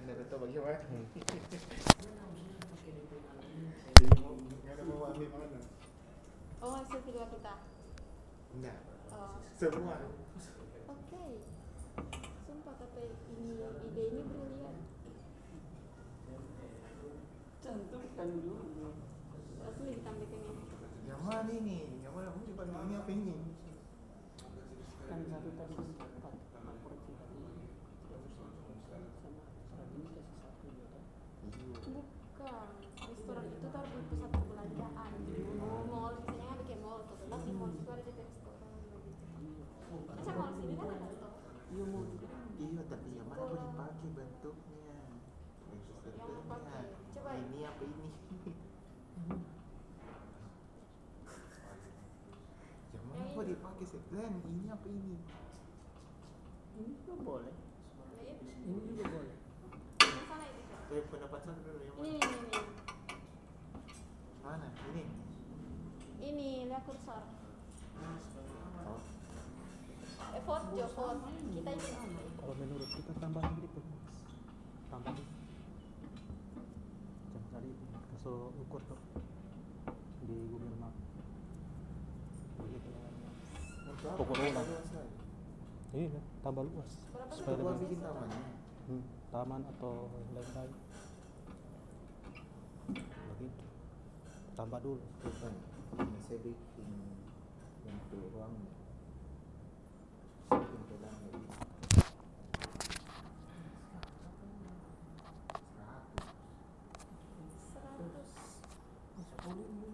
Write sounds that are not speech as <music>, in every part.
itu bagaimana Hmm. Oh hasil kedua kita. enggak Oh, semua Oke. Sumpah tapi ini ide ini brilian. Cantumkan dulu. Asli ditampilkan ini. yang mana ini yang mana pun coba ini apa ini Kan satu tadi empat empat porsi tadi tidak usah sama saat ini kasih satu ya kan? Bukan. Restoran itu taruh di pusat perbelanjaan. Oh, mall misalnya kan bikin mall tuh. Tapi mall itu ada di restoran begitu. Masa mall sini kan ada tuh. Iya mau iya tapi yang mana boleh dipakai bentuknya. Coba ini apa ini <laughs> boleh ini. dipakai sekalian ini apa ini ini juga boleh. Ini juga boleh. Eh pendapat saya dulu yang Ini mana ini ini. mana ini Ini lihat kursor. oh Eh, Ford, Jo, Ford. Kita ini. Kalau menurut kita tambahin Jangan cari kasih ukur tuh di Google Map. Begitu. Pokok ulang. Iya, tambah luas. Supaya lebih bikin tamannya hmm, taman atau lain-lain. Begitu. Tambah dulu. bukan saya bikin untuk ruangnya saya bikin pelangnya ini seratus Seratus. Sepuluh ini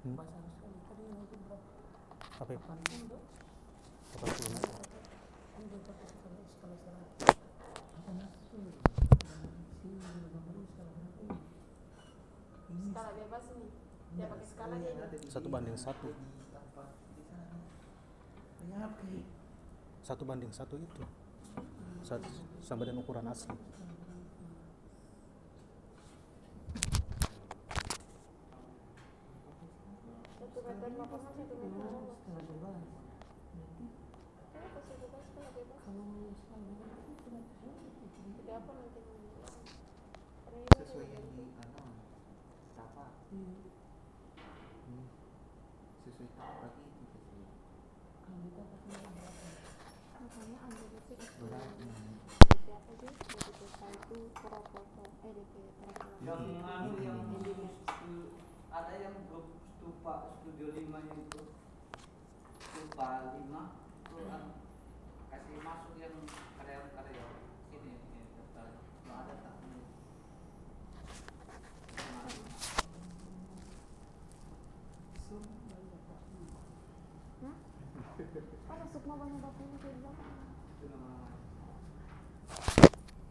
Hmm. pasar sekali tadi yang itu berapa? Apa itu? Delapan puluh. Apa itu? Kan dia pakai skala skala seratus. Apa masuk? Sini lima puluh skala berapa ini? Ini Skala bebas nih. Dia pakai skala dia. yang ada di Satu banding satu. Satu banding satu itu. Satu, sama dengan ukuran asli. Satu satu から出ます。Sesuai yang di anon, apa? Hmm. Stupa 5 itu kan kasih masuk yang karyawan-karyawan ini ini daftar. Nggak ada tak? Oh Sukma banyak kayak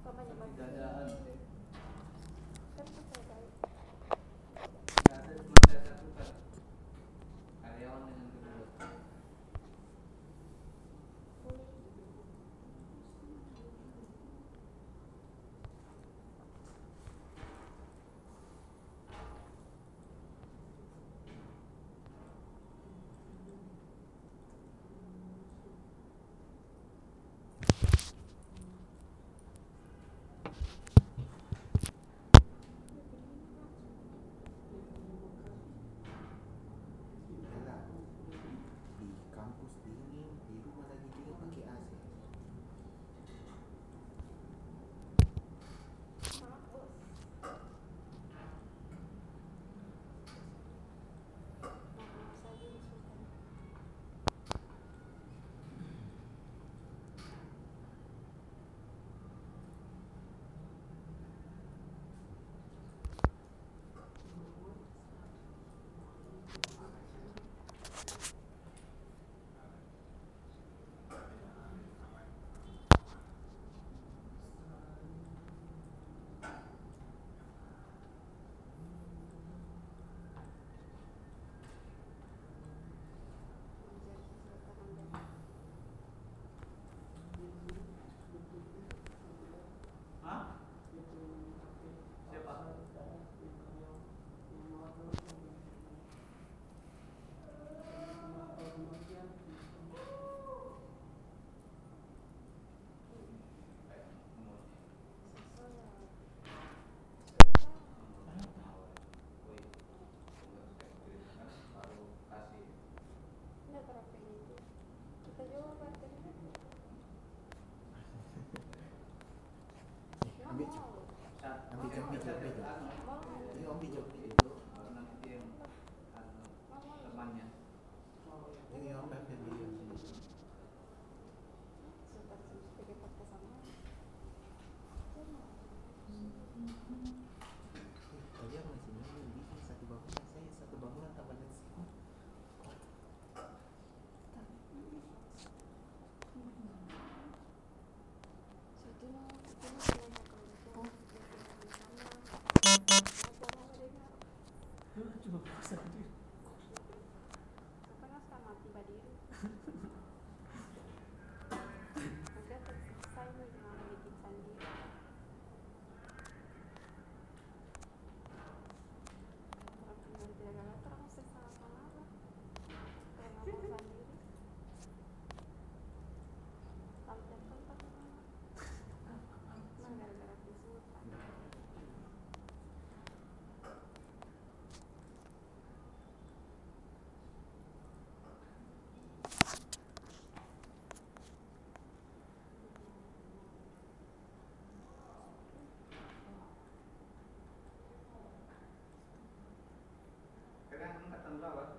Kok batu? Ini om bijak eh, itu. Om bijak itu yang temannya. Nada.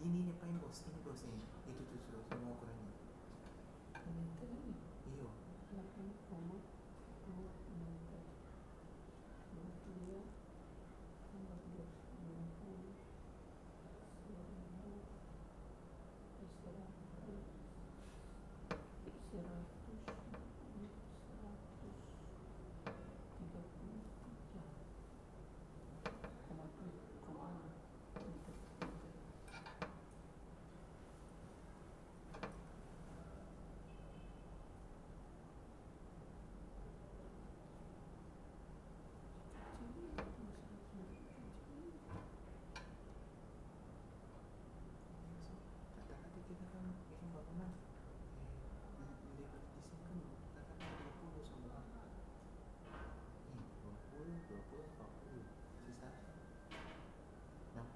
Ini nih paling bos? Ini bos ini. Itu tuh semua ukurannya iyo kata-kata kita kan yang bangunan eh, di di sini kan kata-kata 20 semua Ih, 20, 20, 40 sisa 60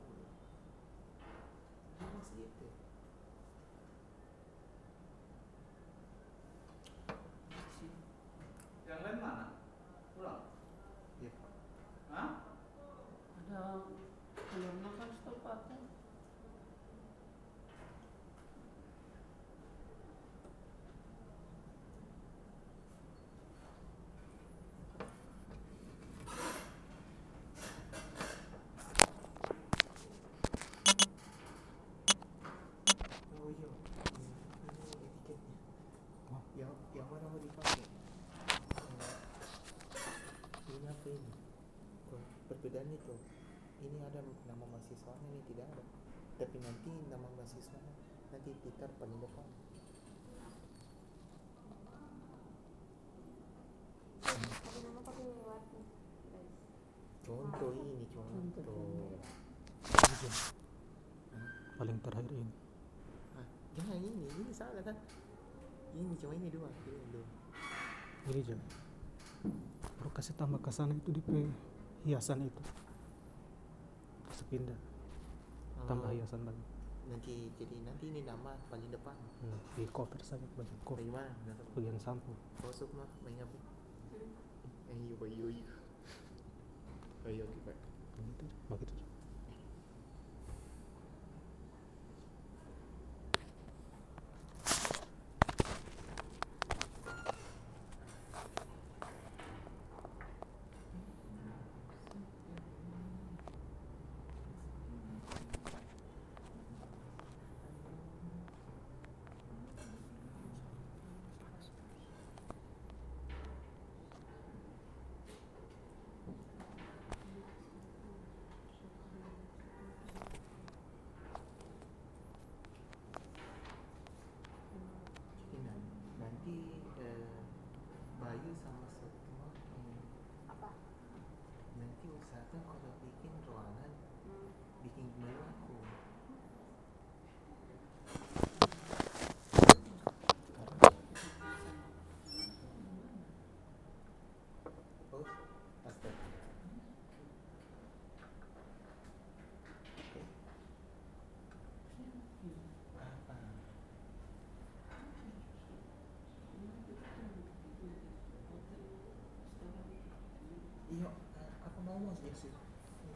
dia masih itu Yang lain mana? Pulang? ya Hah? ada belum makan stop apa oh iya ini ini etiketnya yang yang mana mau dipakai Eh, ini apa ini oh, perbedaan itu. Ini ada nama mahasiswanya ini tidak ada. Tapi nanti nama mahasiswa nanti tikar paling depan contoh ini contoh. Paling terakhir ini. Ah, jangan ini ini salah kan? Ini cuma ini dua ini dua ini jam baru kasih tambah ke sana itu di pe- hiasan itu. Terus pindah tambah Oh, hiasan lagi. Nanti jadi nanti ini nama paling depan. Hmm. di cover saja bagian cover. Bagaimana bagian sampul. Kosok mah? Eh, iya, iya, iya. Oh, iya, oke, Pak. begitu. Begitu Jadi nan- nanti eh, Bayu sama Sukma eh, Apa? nanti usahakan kalau bikin ruangan Hmm. bikin Bayu aku. Oh, astaga. Apa? Iya, eh, aku mau mas Yesus.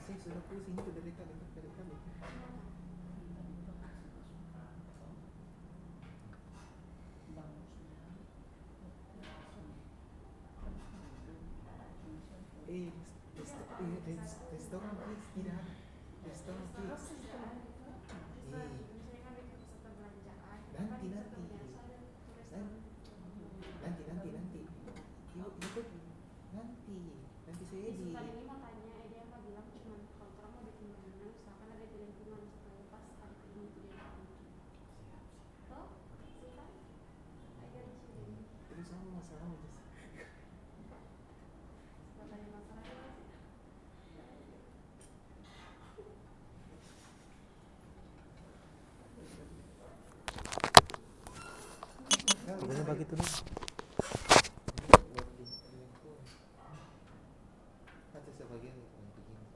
Saya sudah pusing itu dari tadi dari tadi. Eh, rest, eh, rest, restoran please tidak ada. Restoran please. Eh, Nanti, nanti. nanti nanti nanti. Yuk, ikut nanti. Nanti saya di. Sultan ini mau tanya, eh dia mah bilang cuman kalau orang mau bikin bangunan usahakan ada di lingkungan supaya pas hari ini itu dia bikin. Toh, Sultan? Agar sini. Terus sama masalah terus. Setelah tanya masalahnya, pokoknya begitu nih Ada sebagian yang begini.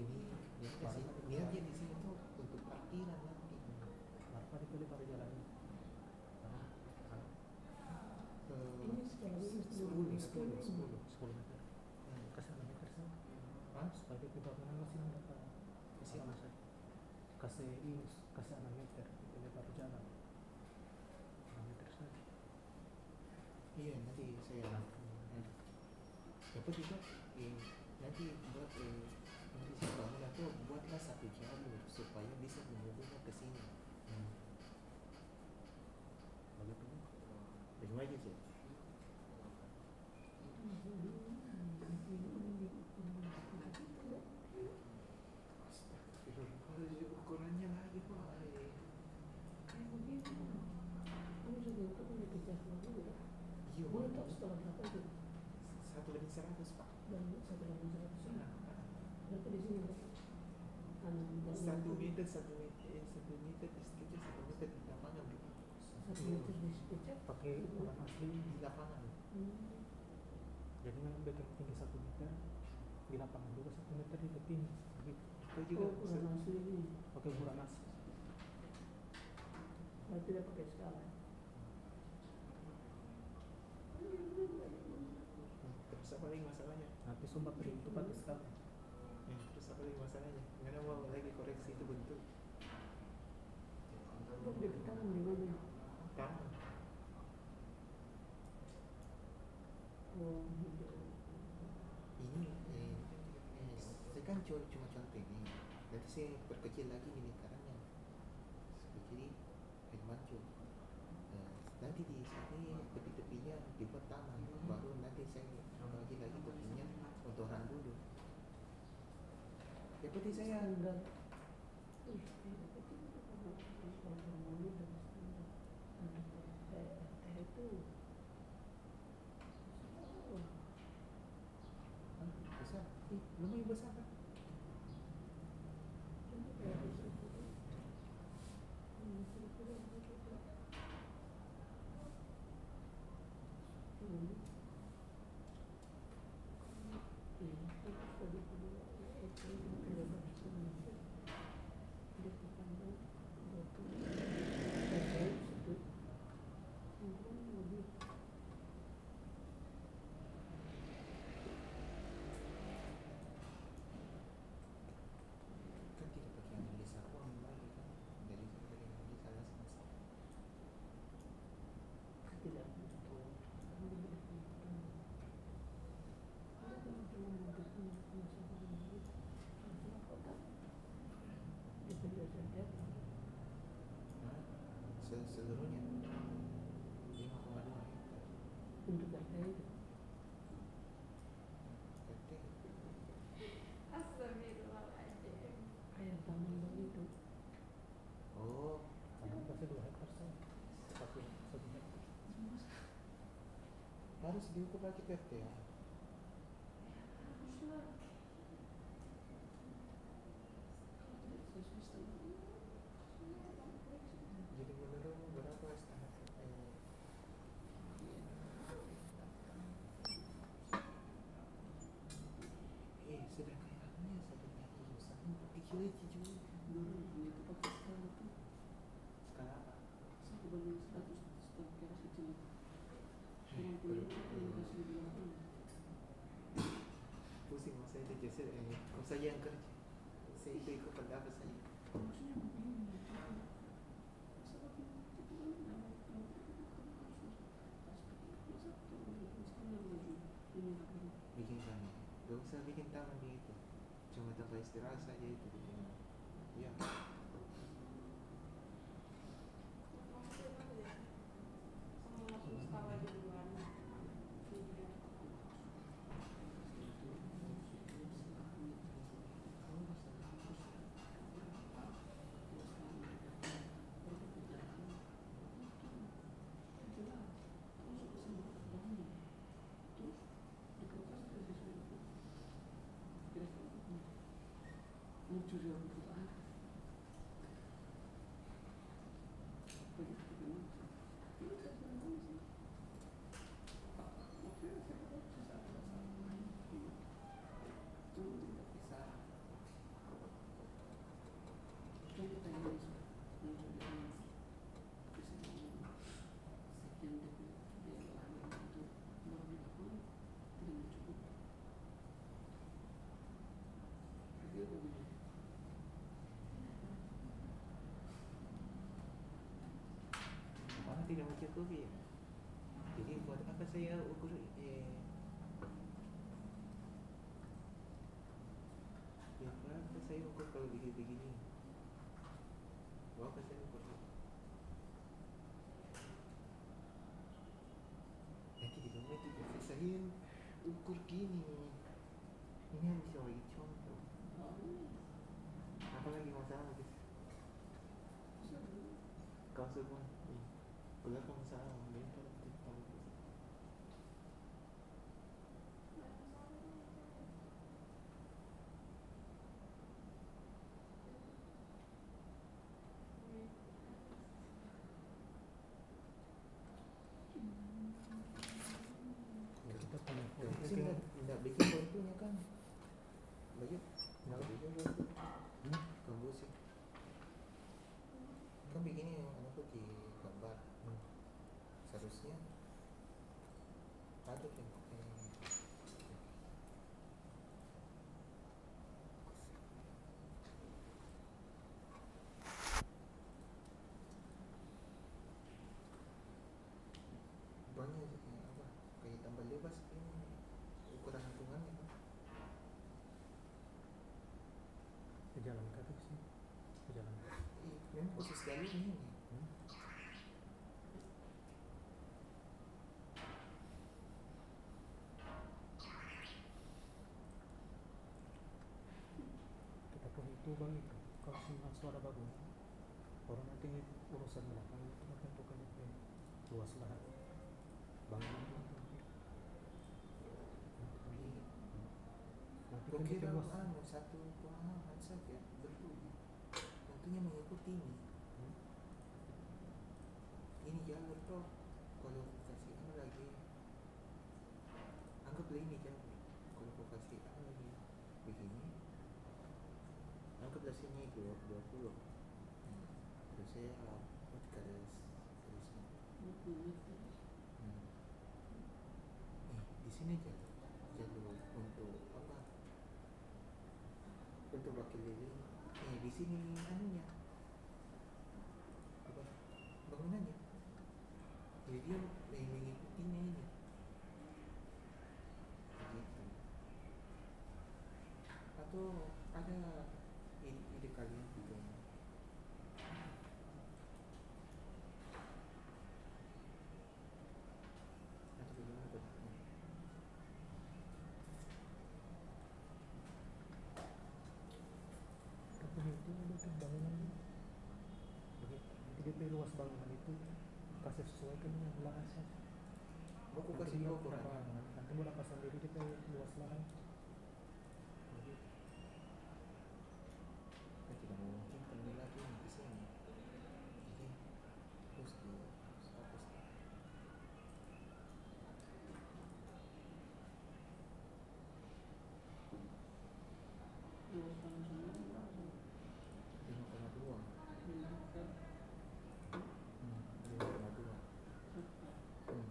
Ini niatnya sih, niatnya di sini tuh untuk parkiran nanti. apa dipilih pada jalan Eh, sepuluh, sepuluh, sepuluh. sepuluh meter Hmm. ke sana meter sana Hah? supaya DP bangunan masih dapat Kasih apa? masa kasih ini kasih 6 meter itu lebar jalan 6 meter saja Iya nanti saya dapat juga eh, nanti buat eh, nanti bangun itu buatlah satu jalur supaya bisa menghubungkan ke sini. Hmm. Begitu kan? Bagaimana aja sih? Astagfirullahaladzim, ukurannya lagi pak. Kayak begitu. Kamu juga itu punya kejahat juga. Iya, Boleh Pak. tahu setelah berapa itu? satu banding seratus pak. Dan satu lagi seratus. Nah, Berarti di sini berapa? Anu, dan satu yang- meter satu meter eh, satu meter di sekitar satu meter di lapangan gitu. Satu meter di sekitar. pakai ukuran asli di lapangan Hmm. jadi memang beton tinggi 1 meter di lapangan juga 1 meter itu tinggi begitu itu juga Oh, ukuran asli ini. pakai ukuran asli Berarti dia pakai skala. terus apa lagi masalahnya nanti sumpah beri itu pakai skala ya, terus apa lagi masalahnya karena mau lagi koreksi itu bentuk Kok dia tangan di mana? tangan Oh, gitu. Ini eh, saya kan cuma cuma contoh ini. Nanti saya perkecil lagi lingkarannya jadi air mancur Eh, nanti di sini tepi-tepinya dibuat taman baru nanti saya bagi lagi tepinya untuk orang dulu seperti saya Standar. Ih, ini kecil. Kalau hormonnya dari standar. Ada teh, teh itu. Oh, ah, besar ih lumayan besar kan ini kayak bisa. Hmm, kira-kira begitu. Hmm. Ini terus tadi kedua, itu lebar setengah meter. Dia kepanjang dua puluh. Eh, saya situ. Mungkin lebih. kan tidak pakai analisa uang lagi kan dari dari analisa langsung tidak betul. Kamu tidak betul. Ada teman-teman yang bertanya sama saya begini, "Masalah apa tak?" Dia beli saja. Hah? Se- seluruhnya 5,2 hektar Untuk apa itu? RT Astagfirullahaladzim. Kayak taman begitu. oh tanam pasti 2 hektar saja pakai 1 hektar harus diukur lagi RT ya jadi menurut berapa setengah eh, eh sudah kayak apa ya sebenarnya lulusan kecil aja juga Dulu itu pakai skala tuh. sekarang apa Satu banding seratus setengah kira kecil. Eh, Orang punya baru- itu yang kasih di belakang. pusing mas saya itu saya eh, kau saja yang kerja saya itu ikut pendapat saya Maksudnya begini, masalah itu itu kan namanya kalau itu kan harus pas satu setengah lagi ini lagi. bikin kami gak usah bikin taman begitu cuma tempat istirahat saja itu bikin Lucu juga begitu ah. Begitu kan. Ini saya bilang ini sih. Ah, maksudnya saya kata susah ada salah lain. Iya. Cuma tidak bisa. Contoh kayak ini sih. Lucu di sini. Di sini. Sekian DP dia lahir untuk baru dilakukan tidak cukup. COVID. Jadi buat apa saya ukur eh ya apa saya ukur kalau begini-begini apa saya ukur? Nanti di rumah biasa saya ukur gini. Ini yang bisa bagi contoh. Apa lagi masalah guys? Kau semua nggak bikin kontunya kan? Bikin? Kan yang anak Hmm. Seharusnya ada yang pakai banyak kayak apa? Kayak tambah lebar ini. Ukuran hitungannya kan pejalan kaki sih. Pejalan kaki Ih, memang khusus sekali ini Hmm? kita pun itu bang kalau suara bagus orang nanti urusan belakang itu itu luas bangunan itu nanti kan kita luas. anu satu pemahaman saja tentunya mengikuti. Ini Hmm? ini jalur toh Ew. Itu bangunan begitu luas bangunan itu kasih sesuaikan dengan aku Nanti kasih ukurannya nanti mau sendiri DP luas lahan begitu Saya tidak mungkin kembali lagi nih ke sini. Jadi terus di status lima koma dua. Hmm, lima koma dua. Hmm.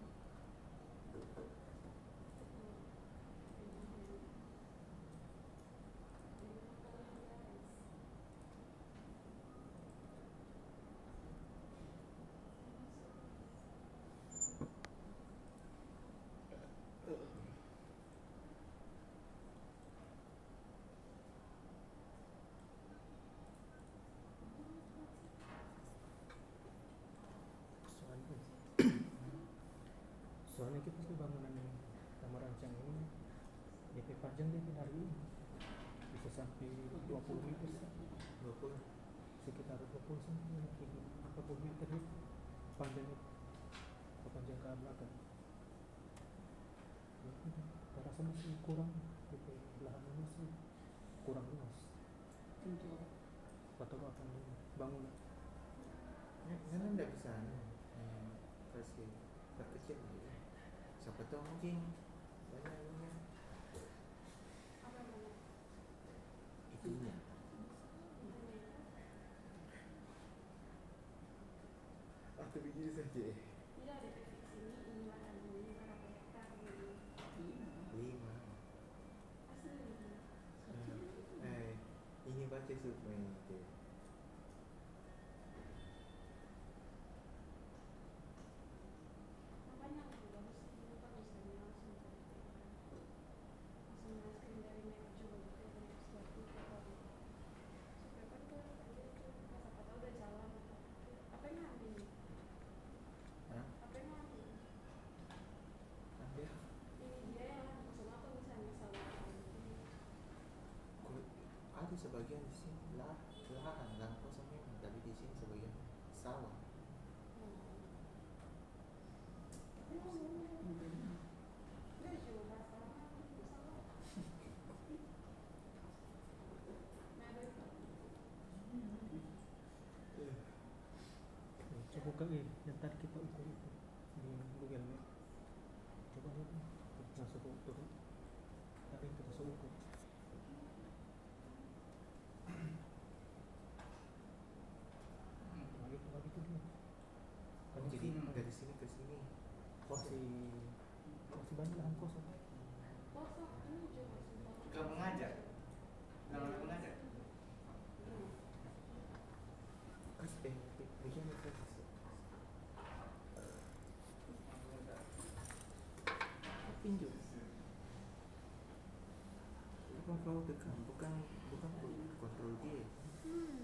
soalnya soalnya kita tuh bangunan yang taman rancang ini DP panjang DP dari ini bisa sampai 20 meter Dua puluh. sekitar 20 sampai 40 meter panjangnya kepanjang ke belakang. Ya udah. Saya rasa masih kurang DP lahannya masih kurang luas. Atau akan bangunan Ya, Memang tidak bisa anu, eh, kasih perkecil gitu. Siapa tahu mungkin banyak anunya apa namanya itunya. Atau begini saja. tidak sebagian di sini kosong. kosong ini juga sebentar. Gak mengajak. Gak mengajak. kas eh pinjam bukan kau tekan bukan bukan kontrol dia Gusur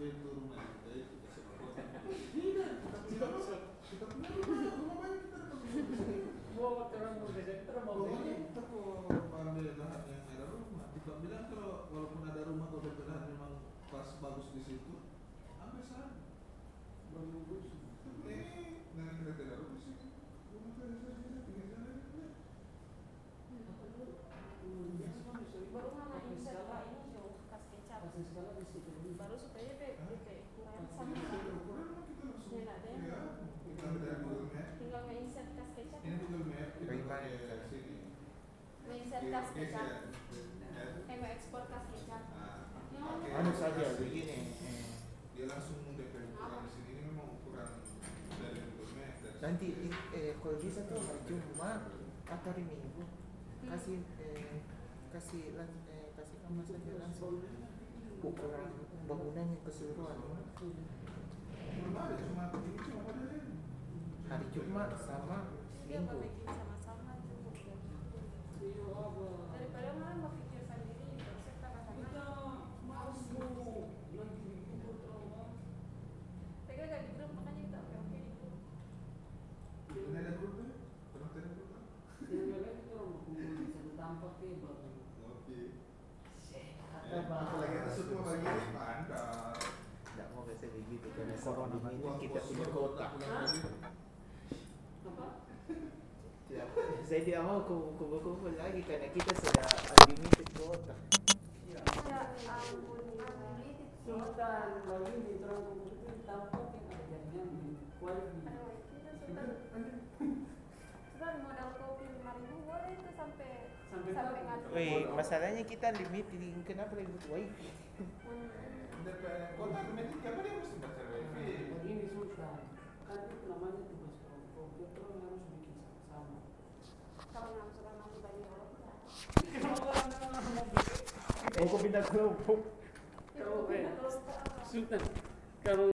dia itu rumah punya rumah. Kita punya rumah, rumah banyak kita dapat Pokoknya kita kalau ambil lahan yang ada rumah, kita bilang kalau walaupun ada rumah kalau dapat lahan memang pas bagus di situ, ambil sana. Tapi nenek kita tidak ada di situ. Rumah kita di sini, tinggal sana aja. baru mama insert pak ini jo kas kecap baru supaya be be kurang sama Jadi kalau ukuran memang kita langsung. Ya, ada yang- Ya, kita ambil dari Google Map. tinggal nge-insert kas kecap Ini Google Iya, kas iya, kecap. Iya. eh ekspor kas kecap. Ah, Ya, anu saja begini eh, dia langsung DP ukuran di sini ini memang ukuran dari nanti sini. eh, kalau bisa tuh hari Jumat atau hari Minggu. Kasih eh, kasih lang- eh, kasih kamu saja langsung. ukuran keseluruhan. Ini cuma pada ini. Hari Jumat sama dia Minggu mau bikin sama-sama cukup ya daripada malah mau pikir sendiri konsep sama-sama Tega gak di grup makanya kita oke oke di grup ini ada grup tuh pernah tidak grup kan? oke apalagi ada semua bagian ini pandai tidak mau kasih begitu karena Corona corona ini Buat kita bos punya suruh kota pulang lagi. tidak, mau kumpul-kumpul lagi karena kita sudah unlimited kota ya ampun unlimited Sultan bagi di terang tampak yang ajarnya modal kopi lima ribu boleh itu sampai Sampai sampai Wih, masalahnya kita limited kenapa ribut wifi? Kota mesti baca wifi? Begini Sultan, kan itu namanya tugas kelompok. Kita orang harus bikin sama-sama. Kalau nggak suka nanti bagi orang